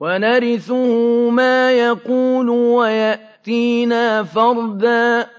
وَنَرِثُهُ مَا يَقُولُ وَيَأْتِينَا فَرْدًا.